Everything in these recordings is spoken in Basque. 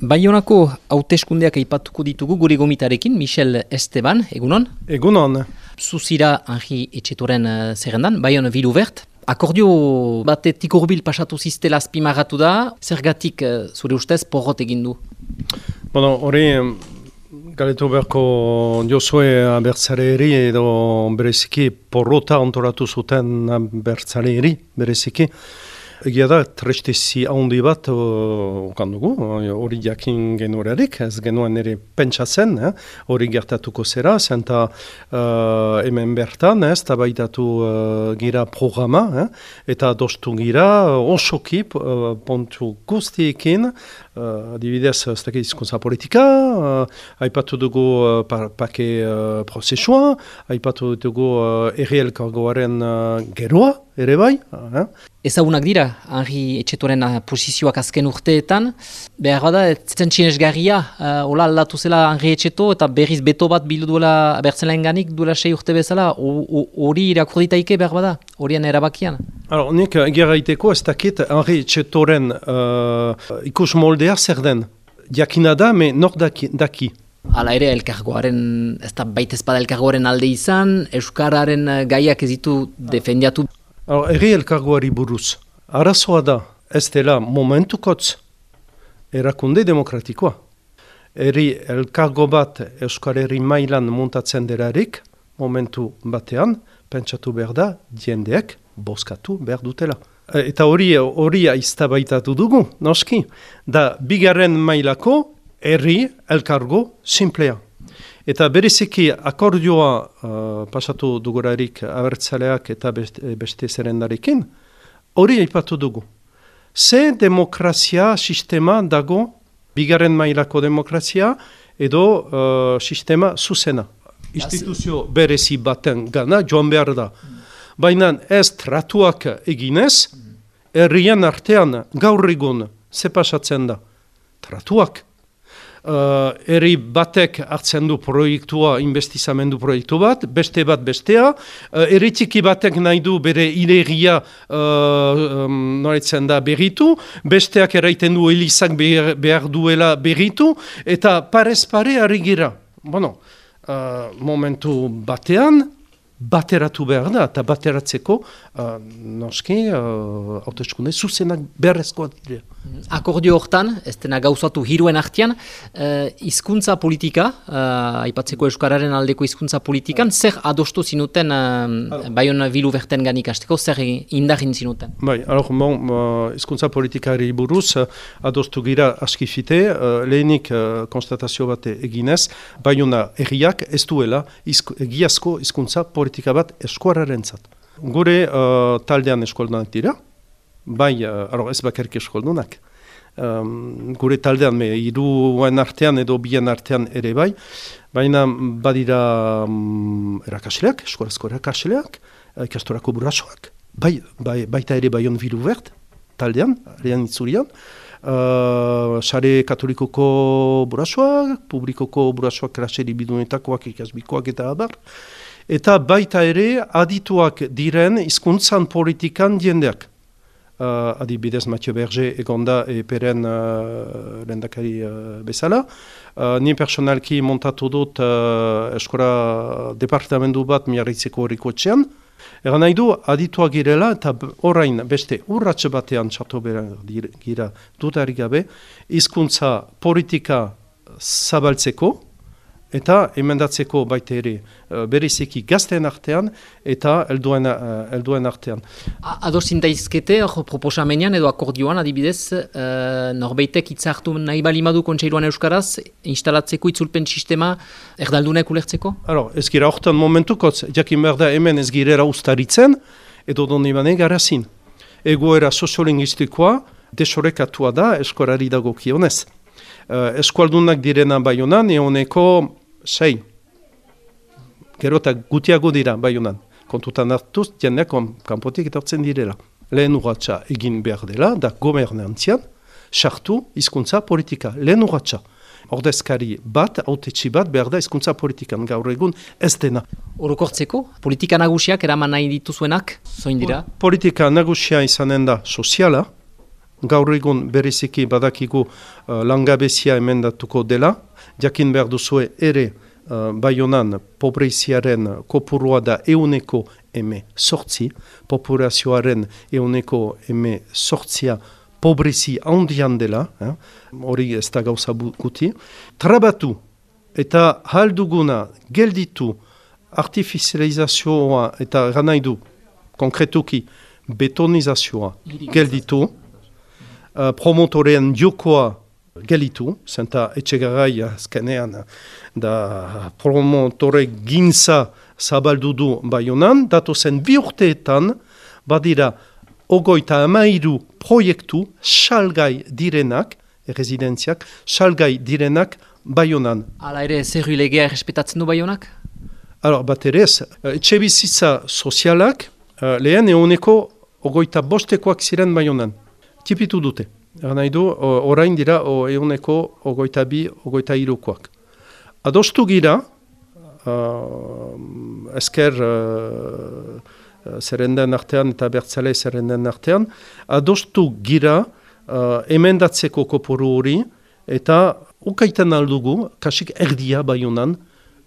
Baionako hauteskundeak aipatuko ditugu gure gomitarekin, Michel Esteban, egunon? Egunon. Zuzira Henri Etxetoren uh, zerrendan, Baion Vilu Bert. Akordio batetik urbil pasatu ziztela azpimarratu da, zergatik uh, zure ustez porrot egin du? Bueno, hori galetu berko Josue abertzare edo bereziki porrota ontoratu zuten abertzare bereziki. Egia da, trestezi handi bat okan hori jakin genuerarik, ez genuen ere pentsatzen, eh? hori gertatuko zera, zenta uh, hemen bertan, ez, tabaitatu uh, gira programa, eh? eta dostu gira osoki uh, pontu guztiekin, uh, adibidez, ez dakit izkuntza politika, uh, haipatu dugu uh, pake uh, prozesua, haipatu dugu uh, erri elkargoaren uh, geroa, ere bai. Eh? Ezagunak dira, Henri Etxetoren uh, posizioak azken urteetan. Behar bada, zen txinesgarria, uh, hola aldatu zela Henri Etxeto, eta berriz beto bat bildu duela bertzela enganik, duela sei urte bezala, hori irakorditaike behar bada, horien erabakian. Alors, nik egira iteko ez dakit Henri Etxetoren uh, ikus moldea zer den. Jakina da, me nor daki. daki. Hala ere, elkargoaren, ez da baita ezpada elkargoaren alde izan, Euskararen gaiak ez ditu defendiatu. Eri elkargoari buruz, arazoa da, ez dela momentukotz erakunde demokratikoa. Eri elkargo bat Euskal Herri mailan muntatzen derarik, momentu batean, pentsatu behar da, diendeek boskatu behar dutela. Eta hori hori aiztabaitatu dugu, noski, da bigarren mailako herri elkargo simplea. Eta bereziki akordioa uh, pasatu dugurarik abertzaleak eta beste, beste zerrendarekin, hori aipatu dugu. Ze demokrazia sistema dago, bigarren mailako demokrazia, edo uh, sistema zuzena. Instituzio berezi baten gana joan behar da. Baina ez tratuak eginez, herrian artean gaur egun ze pasatzen da. Tratuak uh, eri batek hartzen du proiektua, investizamendu proiektu bat, beste bat bestea, uh, eri txiki batek nahi du bere ilegia uh, um, da berritu, besteak eraiten du elizak behar, behar duela berritu, eta parez pare harri gira. Bueno, uh, momentu batean, bateratu behar da, eta bateratzeko, uh, noski, uh, autoeskunde, zuzenak beharrezkoa dira. Akordio hortan, ez dena gauzatu hiruen artean, uh, izkuntza politika, uh, aipatzeko Euskararen aldeko hizkuntza politikan, zer adostu zinuten uh, baion bilu berten ganik hasteko, zer indarin zinuten? Bai, alor, bon, uh, izkuntza politikari buruz, uh, adostu gira askifite, uh, lehenik uh, konstatazio bat eginez, baiona erriak ez duela egiazko izkuntza politika bat eskuararen zat. Gure uh, taldean eskoldunak dira, bai, uh, ez bakarrik eskoldunak. Um, gure taldean, me, iruen artean edo bien artean ere bai, baina badira um, erakasleak, eskorazko erakasleak, uh, ikastorako burasoak, bai, bai, baita ere baion bilu bert, taldean, arean itzurian, uh, sare katolikoko burasoak, publikoko burasoak klaseri bidunetakoak ikasbikoak eta abar, eta baita ere adituak diren hizkuntzan politikan diendeak. Uh, adibidez Mathieu Berger egonda eperen uh, lendakari uh, bezala. Uh, ni personalki montatu dut uh, eskora departamentu bat miarritzeko horiko txean. Egan nahi du adituak girela eta orain beste urratxe batean txatu bera gira dutarik gabe, hizkuntza politika zabaltzeko, eta emendatzeko baita ere uh, bereziki gazten artean eta elduen, uh, elduen artean. Ado zintaizkete, hor proposamenean edo akordioan adibidez, uh, norbeitek itzartu nahi balimadu kontseiluan euskaraz, instalatzeko itzulpen sistema erdaldunek ulertzeko? Alors, ez gira horretan momentukotz, jakin behar da hemen ez girera ustaritzen, edo doni bane garazin. Egoera soziolinguistikoa desorekatua da eskorari dago kionez. Uh, eskualdunak direna bai honan, eoneko sei. Gero eta gutiago dira, bai honan. Kontutan hartuz, jendeak kanpotik etortzen direla. Lehen urratxa egin behar dela, da gobernantzian, sartu hizkuntza politika. Lehen urratxa. Ordezkari bat, autetxi bat, behar da hizkuntza politikan gaur egun ez dena. Orokortzeko, politika nagusiak eraman nahi dituzuenak, zoin dira? Politika nagusia izanen da soziala, gaur egun bereziki badakigu uh, langabezia emendatuko dela, jakin behar duzue ere uh, baionan pobreiziaren kopurua da euneko eme sortzi, populazioaren euneko eme sortzia pobrezi handian dela, eh? hori ez da gauza guti, trabatu eta halduguna gelditu artifizializazioa eta ganaidu konkretuki betonizazioa gelditu, uh, promotorean jokoa gelitu, zenta etxegarai azkenean da promotore gintza zabaldu du baionan, datu zen bi urteetan badira ogoita amairu proiektu salgai direnak, residentziak, salgai direnak baionan. Hala ere, zerru legea errespetatzen du baionak? Alors, bat ere ez, etxe bizitza sozialak, uh, lehen eguneko ogoita bostekoak ziren baionan. Tipitu dute. Nahi du, orain dira o, eguneko ogoita bi, ogoita irukoak. Adostu gira, uh, esker uh, zerrenden artean eta bertzale zerrenden artean, adostu gira uh, emendatzeko koporu hori eta ukaitan aldugu, kasik erdia baionan,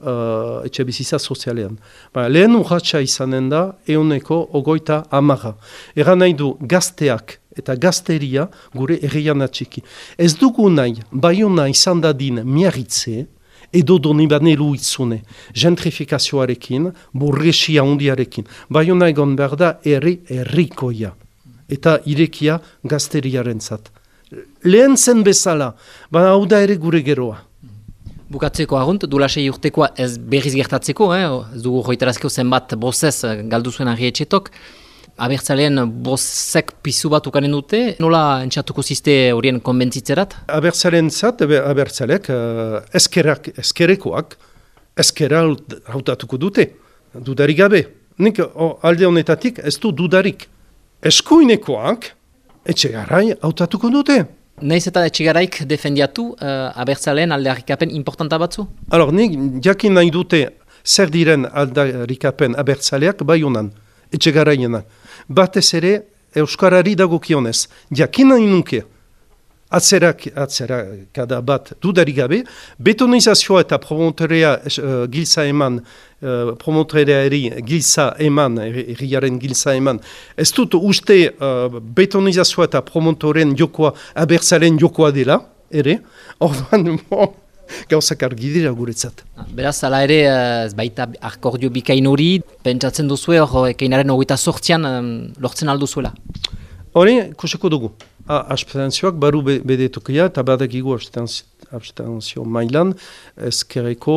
uh, etxe bizitza sozialean. Ba, lehen urratxa izanen da, euneko ogoita amaga. Egan nahi du gazteak eta gazteria gure errian atxiki. Ez dugu nahi, baiona izan dadin miarritze, edo doni banelu gentrifikazioarekin, burresia hundiarekin. Baiona egon behar da, erri errikoia. Eta irekia gazteriaren zat. Lehen zen bezala, baina hau da ere gure geroa. Bukatzeko agunt, dulasei urtekoa ez berriz gertatzeko, eh? ez dugu joitarazko zenbat bozez eh, galdu zuen etxetok. Abertzaleen bozek pizu bat ukanen dute, nola entxatuko ziste horien konbentzitzerat? Abertzaleen zat, abertzalek, eskerak, eskerekoak, eskera hautatuko dute, dudarik gabe. Nik oh, alde honetatik ez du dudarik. Eskuinekoak, etxe garai hautatuko dute. Naiz eta etxigaraik defendiatu uh, abertzaleen aldarrikapen importanta batzu? Alor, nik jakin nahi dute zer diren aldarrikapen abertzaleak bai honan, etxigaraiena. Batez ere, Euskarari dagokionez, jakin nahi nuke, atzerak, atzerak, kada bat dudarik gabe, betonizazioa eta promotorea uh, gilza eman, uh, promotoreari gilza eman, erriaren gilza eman, ez dut uste uh, betonizazioa eta promotoren jokoa, abertzaren jokoa dela, ere, orduan, bon, gauzak argi dira guretzat. Beraz, ala ere, ez baita akordio bikain hori, pentsatzen duzu hor, ekeinaren hogeita sortzian, um, lortzen alduzuela? Hori, kuseko dugu. Abstentzioak baru bedetokia eta badakigu abstentzio mailan eskereko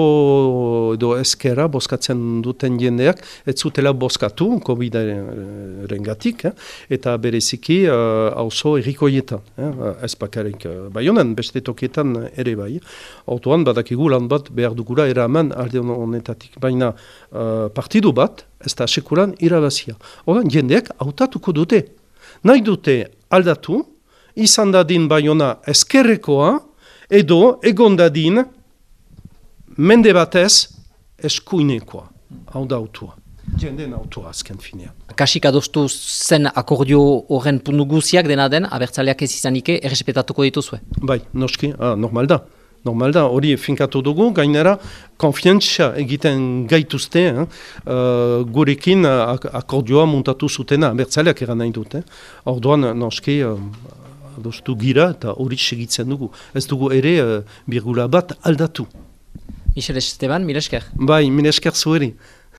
edo eskera boskatzen duten jendeak ez zutela boskatu COVID-aren gatik eh? eta bereziki hauzo uh, errikoietan. Eh? Ez bakarrik uh, baionan, beste tokietan ere bai. Autoan badakigu lan bat behar dugula eraman alde honetatik. Baina uh, partidu bat ez da sekuran irabazia. Oda jendeak hautatuko dute. Nahi dute aldatu, izan dadin baiona eskerrekoa, edo egon dadin mende batez eskuinekoa, hau da autua. Jenden autua azken finean. Kasik adostu zen akordio horren puntu guziak dena den, abertzaleak ez izanike errespetatuko dituzue? Bai, noski, ah, normal da. Normal da, hori finkatu dugu, gainera, konfientzia egiten gaituzte, eh? uh, gurekin akordioa muntatu zutena, bertzaleak eran nahi dute. Eh? Orduan, noski, uh, adostu gira eta hori segitzen dugu. Ez dugu ere uh, birgula bat aldatu. Michel Esteban, milesker. Bai, milesker zuheri.